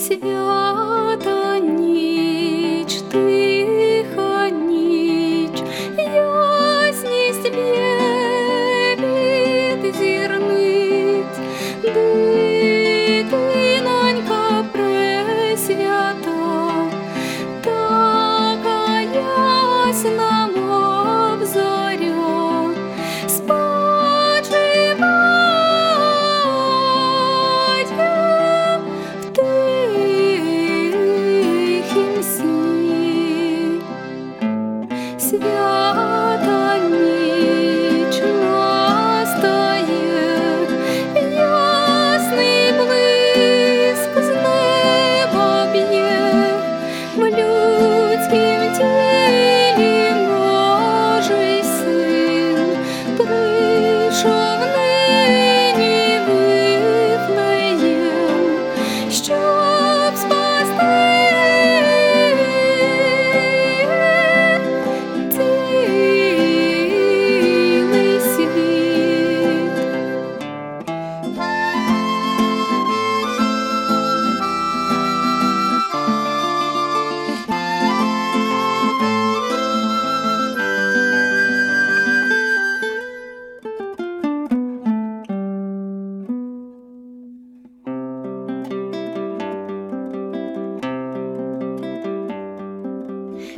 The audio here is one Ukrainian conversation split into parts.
Свята ніч, Свята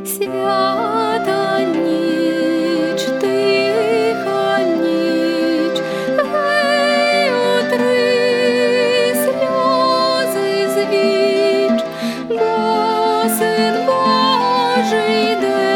свята ніч, тиха ніч, гей, утри сльози звіч, бо син Божий йде.